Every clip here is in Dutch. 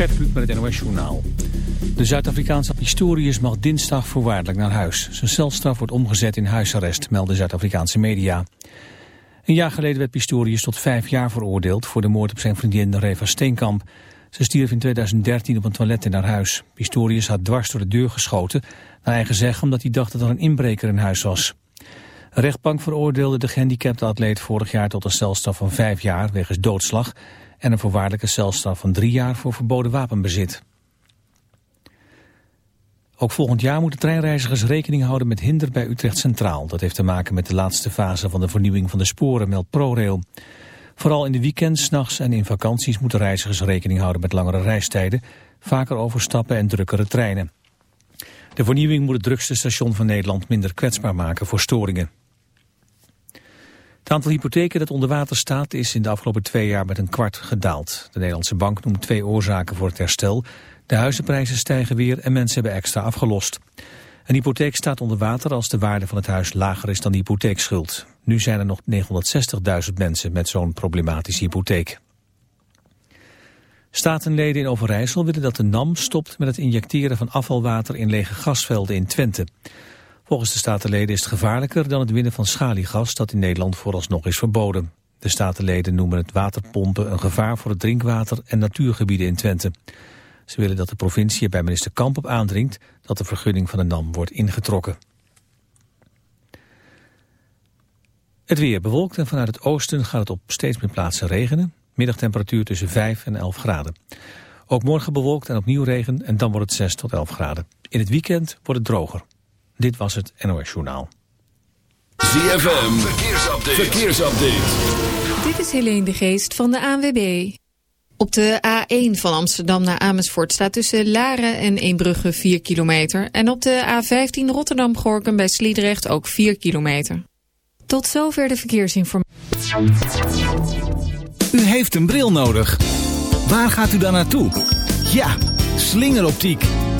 Gert Kluk met het NOS Journaal. De Zuid-Afrikaanse Pistorius mag dinsdag voorwaardelijk naar huis. Zijn celstraf wordt omgezet in huisarrest, melden Zuid-Afrikaanse media. Een jaar geleden werd Pistorius tot vijf jaar veroordeeld... voor de moord op zijn vriendin Reva Steenkamp. Ze stierf in 2013 op een toilet in haar huis. Pistorius had dwars door de deur geschoten... naar eigen zeggen omdat hij dacht dat er een inbreker in huis was. Een rechtbank veroordeelde de gehandicapte atleet vorig jaar tot een celstraf van vijf jaar wegens doodslag en een voorwaardelijke celstraf van drie jaar voor verboden wapenbezit. Ook volgend jaar moeten treinreizigers rekening houden met hinder bij Utrecht Centraal. Dat heeft te maken met de laatste fase van de vernieuwing van de sporen, meldt ProRail. Vooral in de weekends, nachts en in vakanties moeten reizigers rekening houden met langere reistijden, vaker overstappen en drukkere treinen. De vernieuwing moet het drukste station van Nederland minder kwetsbaar maken voor storingen. Het aantal hypotheken dat onder water staat is in de afgelopen twee jaar met een kwart gedaald. De Nederlandse bank noemt twee oorzaken voor het herstel. De huizenprijzen stijgen weer en mensen hebben extra afgelost. Een hypotheek staat onder water als de waarde van het huis lager is dan de hypotheekschuld. Nu zijn er nog 960.000 mensen met zo'n problematische hypotheek. Statenleden in Overijssel willen dat de NAM stopt met het injecteren van afvalwater in lege gasvelden in Twente. Volgens de statenleden is het gevaarlijker dan het winnen van schaliegas dat in Nederland vooralsnog is verboden. De statenleden noemen het waterpompen een gevaar voor het drinkwater en natuurgebieden in Twente. Ze willen dat de provincie bij minister Kamp op aandringt dat de vergunning van de NAM wordt ingetrokken. Het weer bewolkt en vanuit het oosten gaat het op steeds meer plaatsen regenen. Middagtemperatuur tussen 5 en 11 graden. Ook morgen bewolkt en opnieuw regen en dan wordt het 6 tot 11 graden. In het weekend wordt het droger. Dit was het NOS Journaal. ZFM, verkeersupdate. verkeersupdate. Dit is Helene de Geest van de ANWB. Op de A1 van Amsterdam naar Amersfoort staat tussen Laren en Eembrugge 4 kilometer. En op de A15 Rotterdam-Gorkum bij Sliedrecht ook 4 kilometer. Tot zover de verkeersinformatie. U heeft een bril nodig. Waar gaat u dan naartoe? Ja, slingeroptiek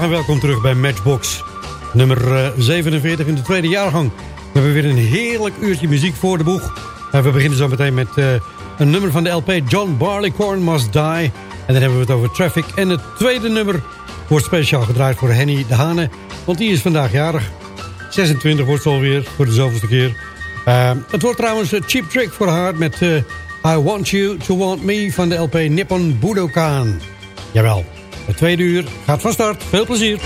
En welkom terug bij Matchbox. Nummer 47 eh, in de tweede jaargang. We hebben weer een heerlijk uurtje muziek voor de boeg. En we beginnen zo meteen met uh, een nummer van de LP John Barleycorn Must Die. En dan hebben we het over Traffic. En het tweede nummer wordt speciaal gedraaid voor Henny de Hane. Want die is vandaag jarig. 26 wordt ze alweer voor de zoveelste keer. Uh, het wordt trouwens een cheap trick voor haar met I Want You To Want Me van de LP Nippon Budokan. Jawel. Het tweede uur gaat van start. Veel plezier.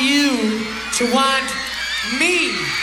You to want me.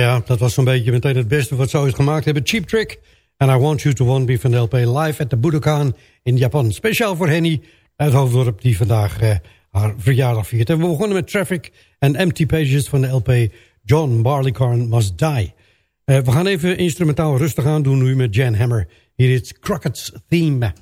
Dat was zo'n beetje meteen het beste wat ze ooit gemaakt hebben. Cheap Trick. And I Want You To Want Be van LP live at the Budokan in Japan. Speciaal voor Henny uit Hoofddorp die vandaag eh, haar verjaardag viert. En we begonnen met Traffic en Empty Pages van de LP John Barleycorn Must Die. Uh, we gaan even instrumentaal rustig aan doen nu met Jan Hammer. Hier is Crockett's Theme.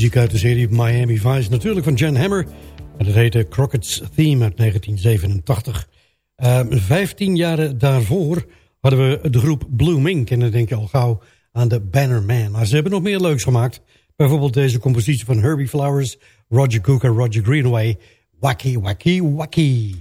Muziek uit de serie Miami Vice. Natuurlijk van Jan Hammer. En dat heette Crockett's Theme uit 1987. Uh, vijftien jaren daarvoor hadden we de groep Blue Mink. En dan denk je al gauw aan de Banner Man. Maar ze hebben nog meer leuks gemaakt. Bijvoorbeeld deze compositie van Herbie Flowers, Roger Cook en Roger Greenaway. Wacky, wacky, wacky.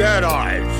Dead Eyes.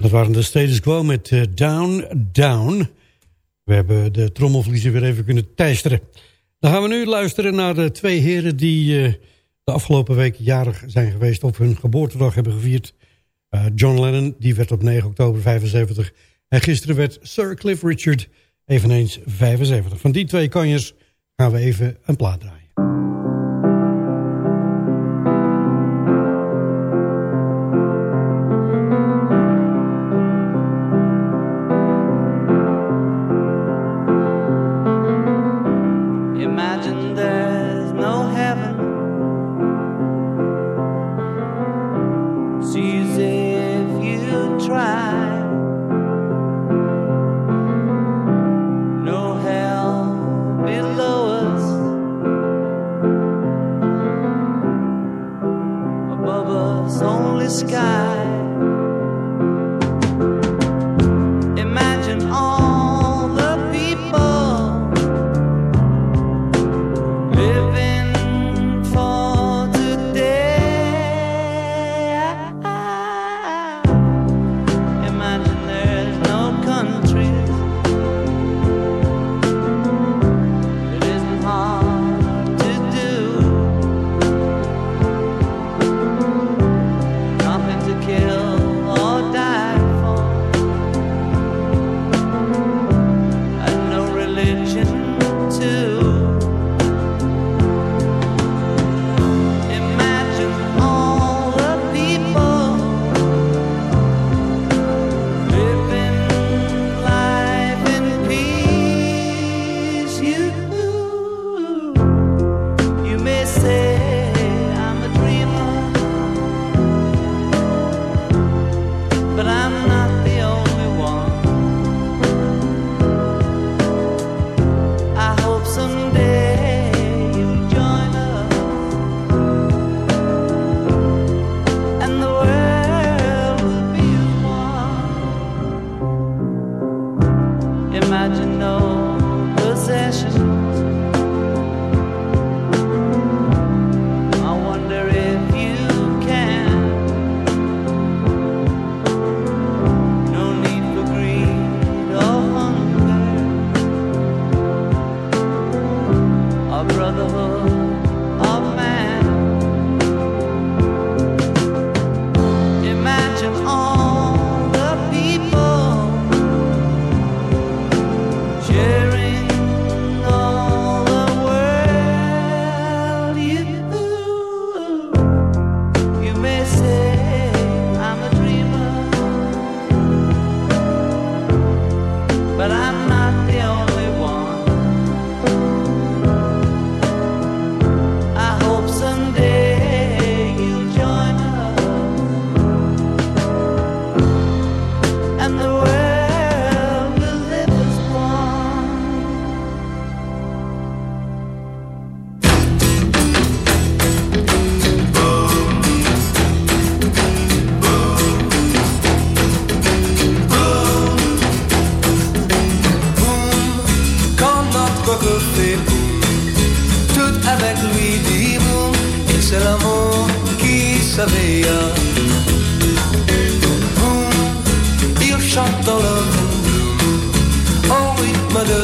Dat waren de Status Quo met uh, Down, Down. We hebben de trommelvliezen weer even kunnen teisteren. Dan gaan we nu luisteren naar de twee heren die uh, de afgelopen week jarig zijn geweest... of hun geboortedag hebben gevierd. Uh, John Lennon, die werd op 9 oktober 75. En gisteren werd Sir Cliff Richard eveneens 75. Van die twee kanjers gaan we even een plaat draaien.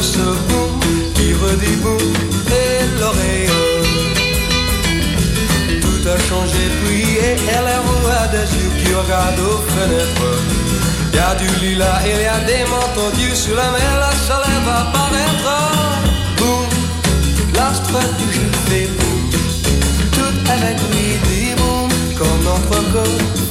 ce beau qui redit beau et l'oreille Tout a changé puis et elle est roi des yeux qui regardent aux fenêtres. Y a du lilas et y a des manteaux d'yeux sur la mer, la chaleur va paraître. Boum, l'astre touche fait boum, tout avec lui dit boum, comme notre corps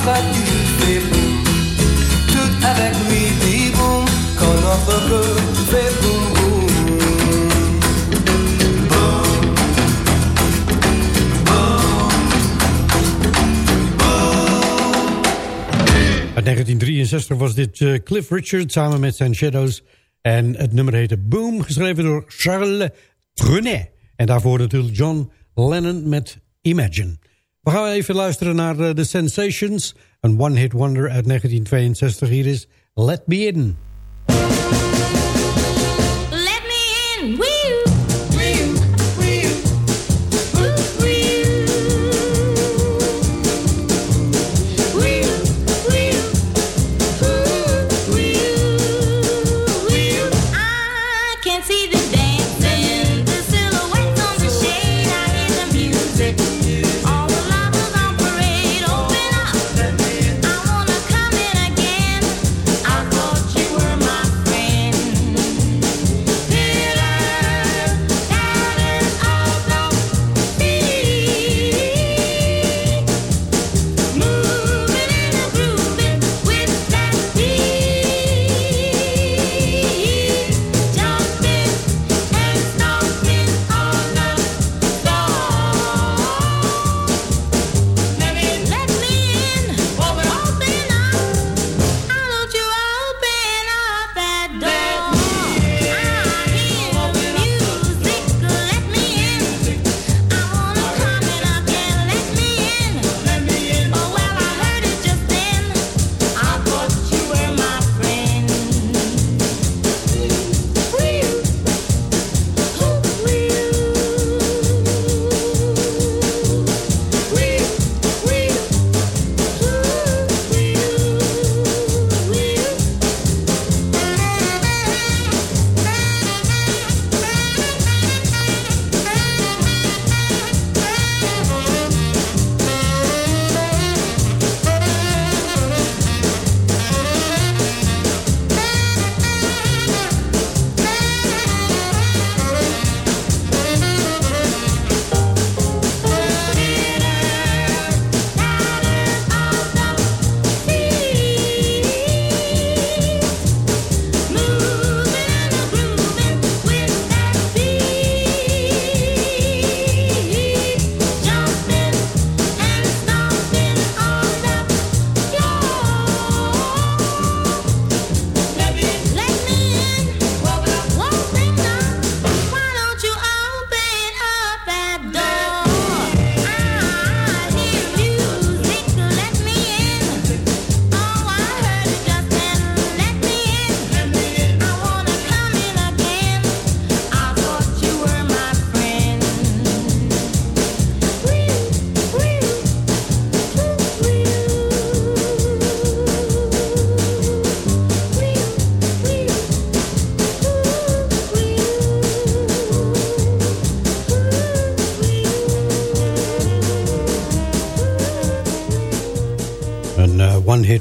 stratégie fait boum, tout avec lui dit 1963 was dit uh, Cliff Richard samen met zijn Shadows. En het nummer heette Boom, geschreven door Charles Trenet. En daarvoor natuurlijk John Lennon met Imagine. We gaan even luisteren naar uh, The Sensations. Een one-hit wonder uit 1962. Hier is Let Me In.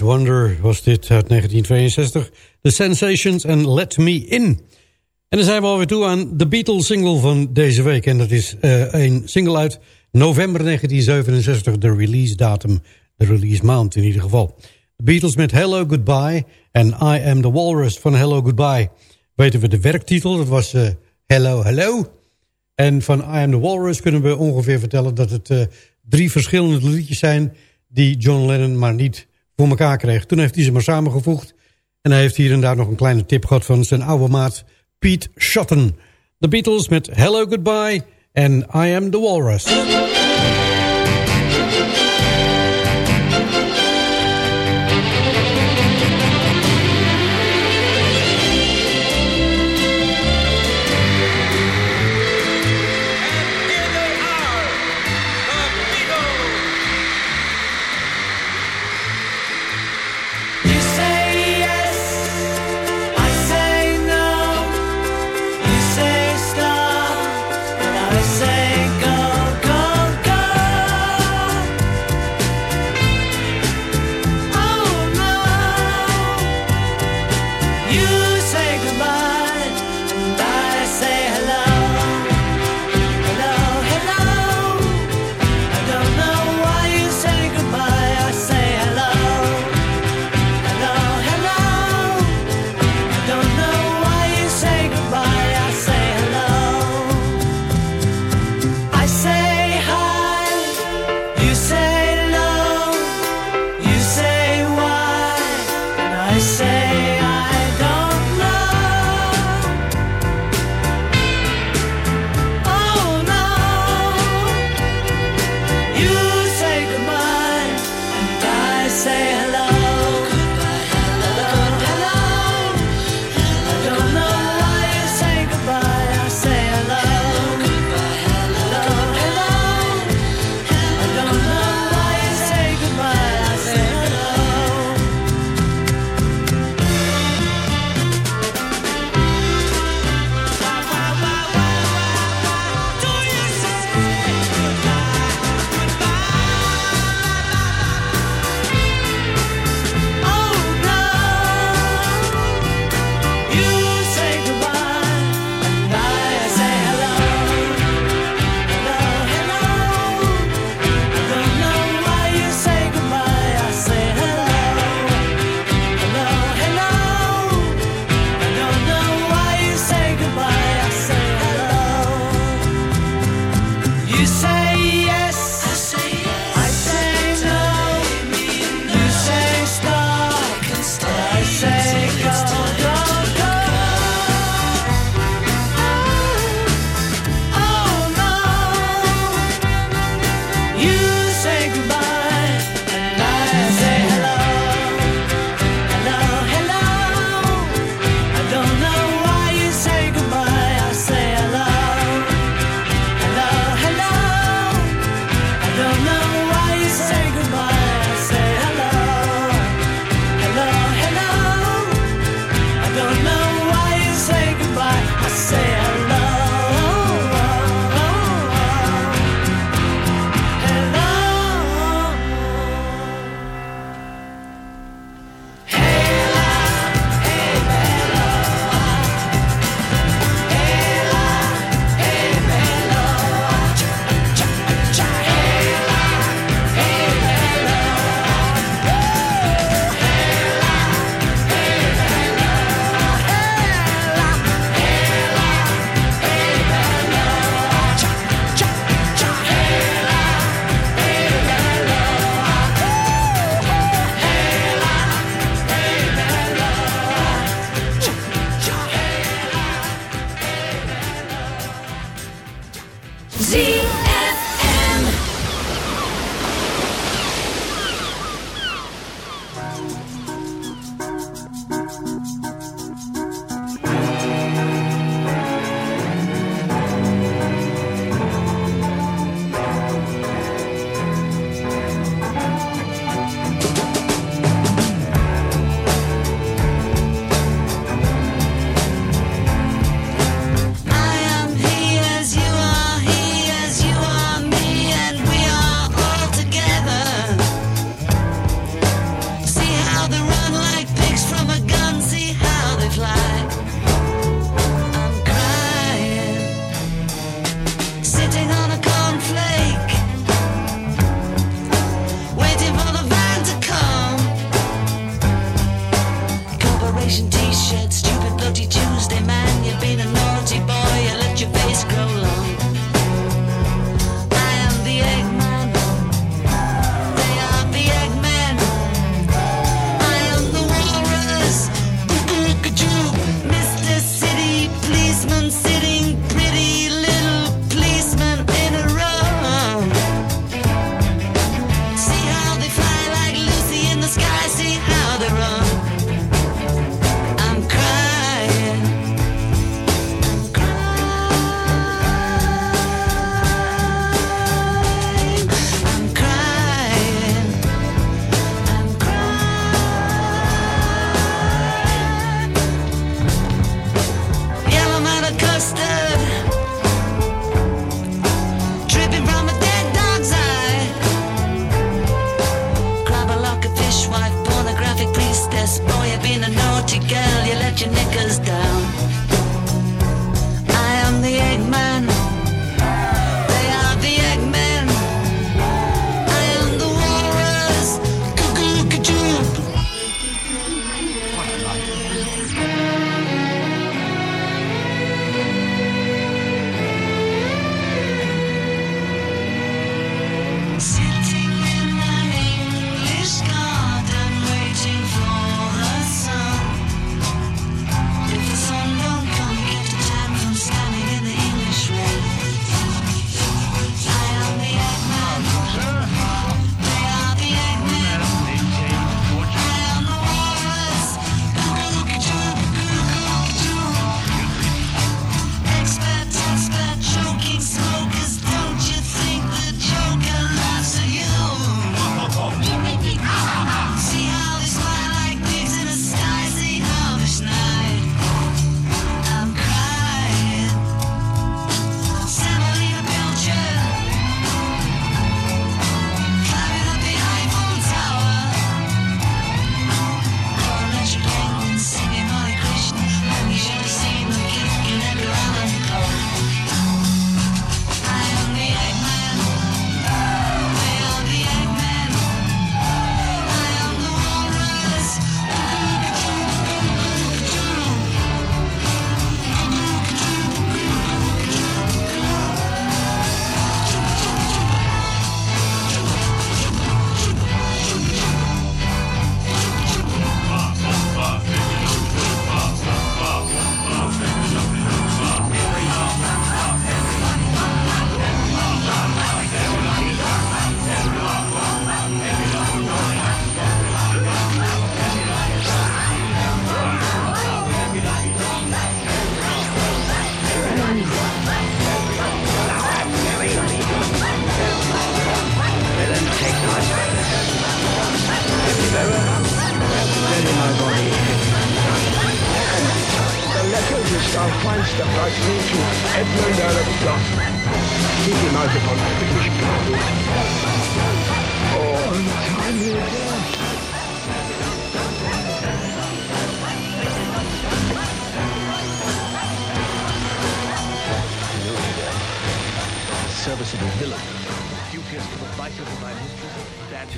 Wonder was dit uit 1962. The Sensations and Let Me In. En dan zijn we alweer toe aan de Beatles single van deze week. En dat is uh, een single uit november 1967. De release datum, de release maand in ieder geval. De Beatles met Hello Goodbye en I Am The Walrus van Hello Goodbye. Weten we de werktitel, dat was uh, Hello Hello. En van I Am The Walrus kunnen we ongeveer vertellen dat het uh, drie verschillende liedjes zijn... die John Lennon maar niet voor elkaar kreeg. Toen heeft hij ze maar samengevoegd. En hij heeft hier en daar nog een kleine tip gehad van zijn oude maat Pete Shotton. The Beatles met Hello Goodbye en I Am The Walrus.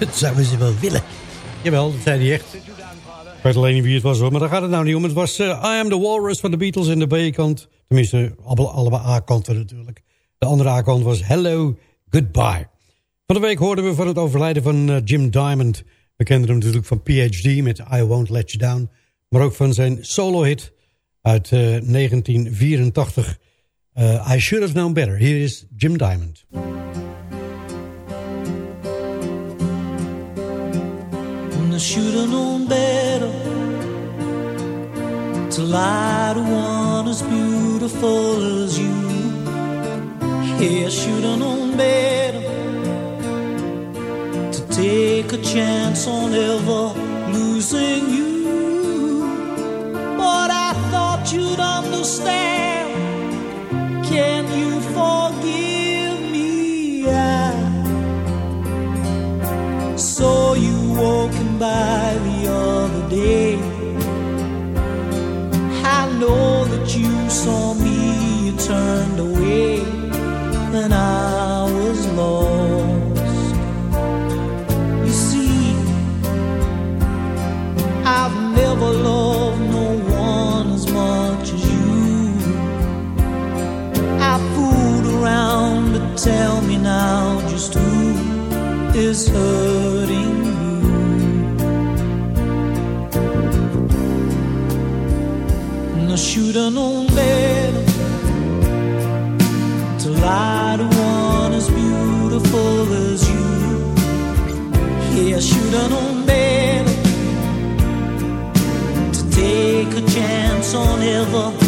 Dat zouden ze wel willen. Jawel, dat zei hij echt. Ik weet alleen niet wie het was hoor, maar daar gaat het nou niet om. Het was uh, I Am The Walrus van de Beatles in de B-kant. Tenminste, allebei A-kanten natuurlijk. De andere A-kant was Hello, Goodbye. Van de week hoorden we van het overlijden van uh, Jim Diamond. We kenden hem natuurlijk van PhD met I Won't Let You Down. Maar ook van zijn solo-hit uit uh, 1984. I Should Have Known Better. Hier is Jim Diamond. Should have known better to lie to one as beautiful as you. Yeah, I should have known better to take a chance on ever losing you. But I thought you'd understand. By the other day. I know that you saw me, you turned away, and I was lost. You see, I've never loved no one as much as you. I fooled around, but tell me now just who is hurting I should've known better to lie to one as beautiful as you. Yeah, I should've known better to take a chance on ever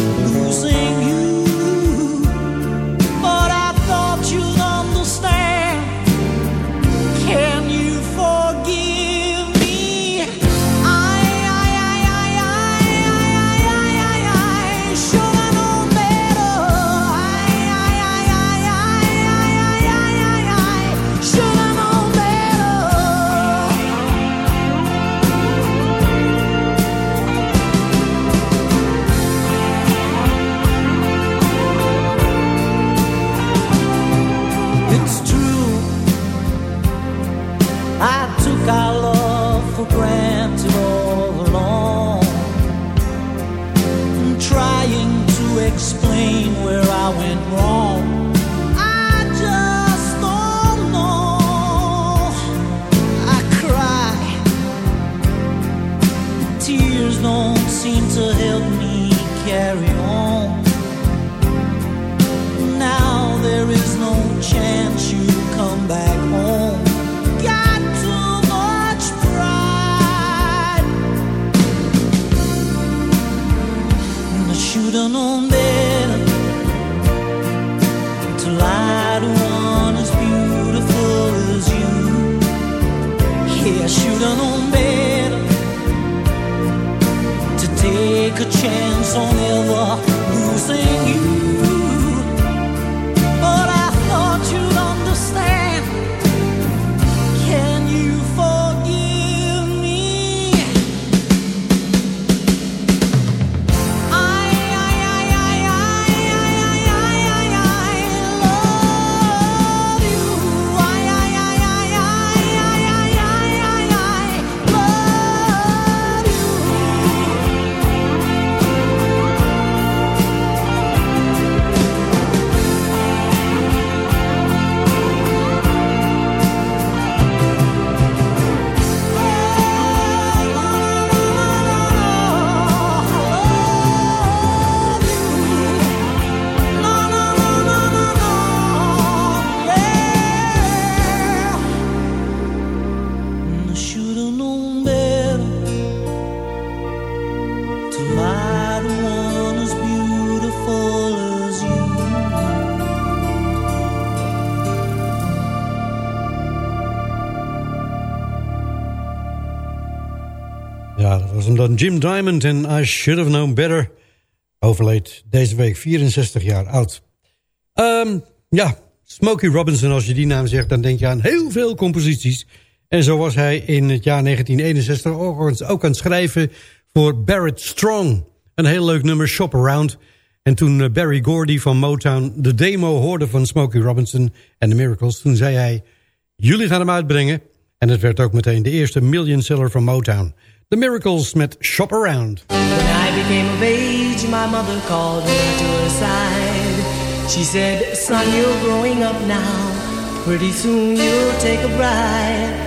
Known better to take a chance on ever losing you. Jim Diamond en I Should Have Known Better. Overleed deze week 64 jaar oud. Ehm, ja, Smokey Robinson, als je die naam zegt... dan denk je aan heel veel composities. En zo was hij in het jaar 1961 ook aan het schrijven... voor Barrett Strong. Een heel leuk nummer, Shop Around. En toen eh, Barry Gordy van Motown de demo hoorde van Smokey Robinson en The Miracles... toen zei hij, jullie gaan hem uitbrengen. En het werd ook meteen de eerste million seller van Motown... The Miracles met Shop Around. When I became of age, my mother called me to her side. She said, son, you're growing up now. Pretty soon you'll take a bride.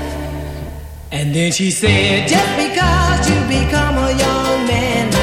And then she said, just because you become a young man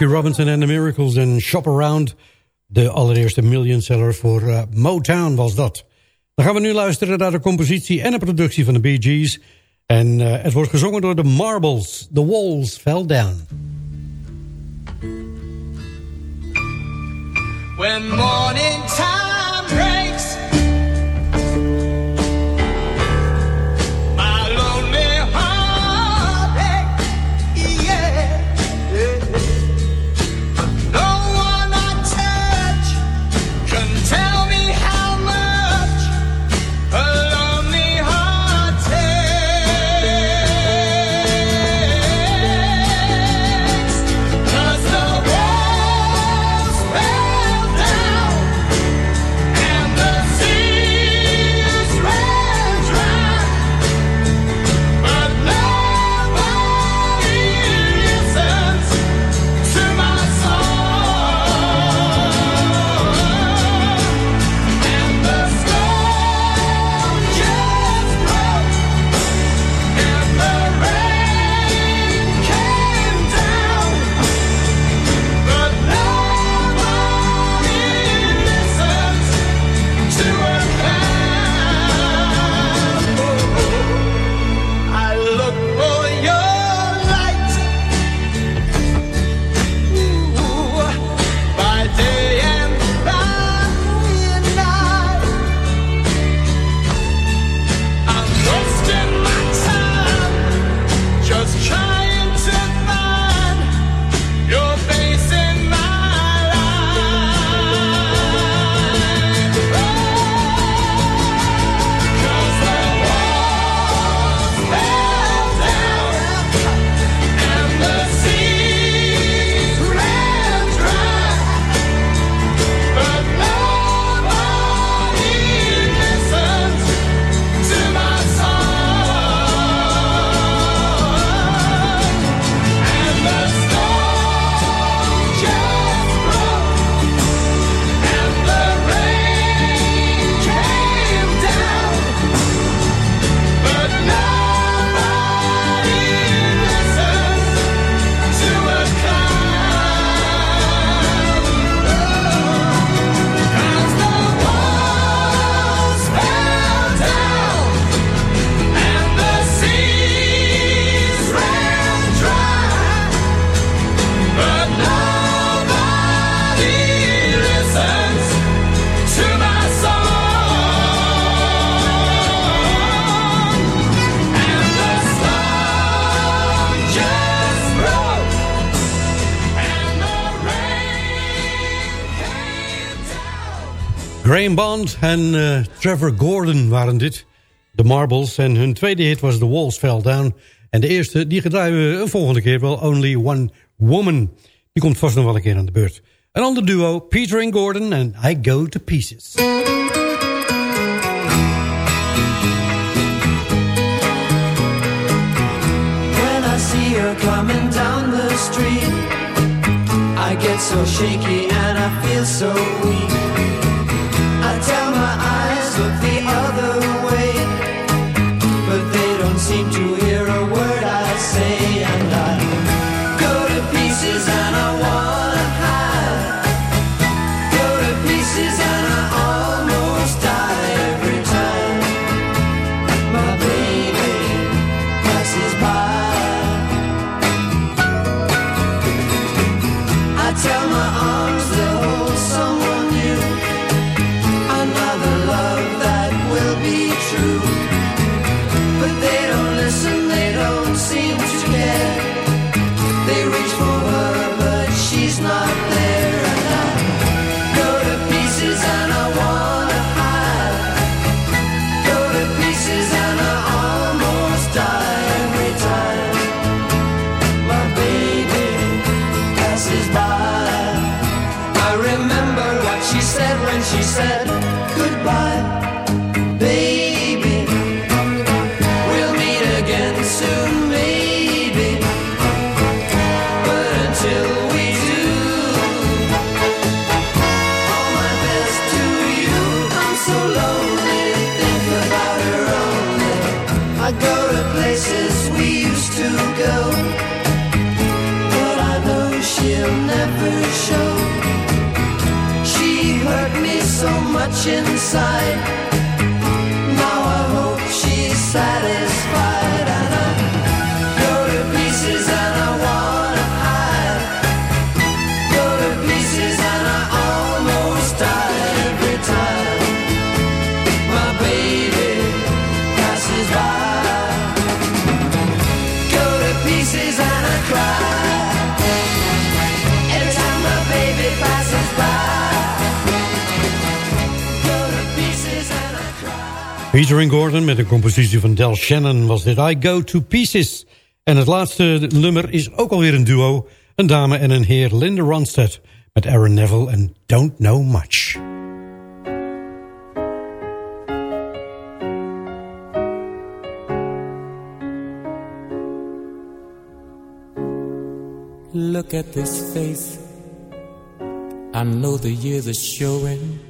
Smokey Robinson and the Miracles en Shop Around. De allereerste million seller voor eh, Motown was dat. Dan gaan we nu luisteren naar de compositie en de productie van de Bee Gees. En eh, het wordt gezongen door de Marbles. The Walls Fell Down. When morning time Graham Bond en uh, Trevor Gordon waren dit. De Marbles. En hun tweede hit was The Walls Fell Down. En de eerste, die gedraaien we een volgende keer wel. Only One Woman. Die komt vast nog wel een keer aan de beurt. Een ander duo, Peter and Gordon en I Go To Pieces. When I see her coming down the street I get so shaky and I feel so weak eyes look the and Gordon met een compositie van Del Shannon was dit I Go To Pieces. En het laatste nummer is ook alweer een duo. Een dame en een heer Linda Ronstadt met Aaron Neville en Don't Know Much. Look at this face. I know the years are showing.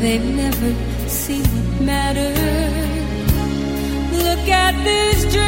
they've never seen what matters. Look at these dreams,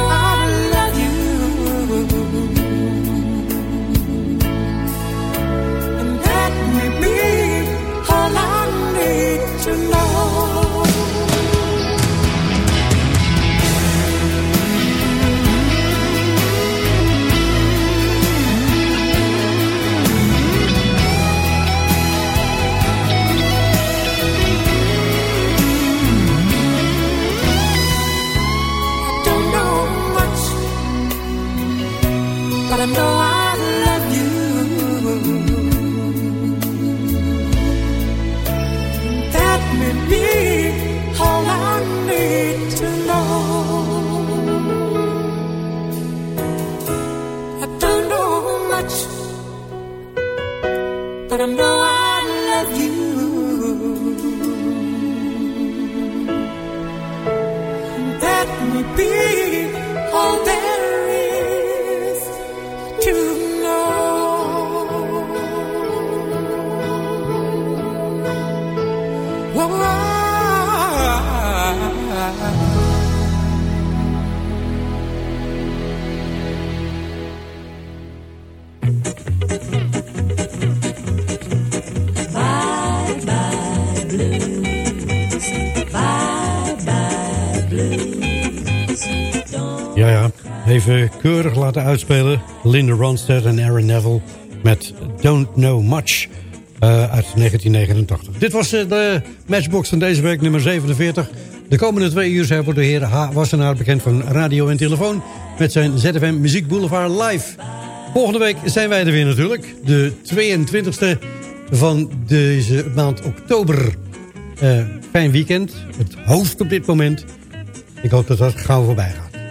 I know I love you. That may be Even keurig laten uitspelen. Linda Ronstadt en Aaron Neville met Don't Know Much eh, uit 1989. Dit was eh, de matchbox van deze week, nummer 47. De komende twee uur zijn voor de heer H. Wassenaar bekend van radio en telefoon... met zijn ZFM Muziek Boulevard live. Volgende week zijn wij er weer natuurlijk. De 22e van deze maand oktober. Eh, fijn weekend. Het hoofd op dit moment. Ik hoop dat dat gauw voorbij gaat.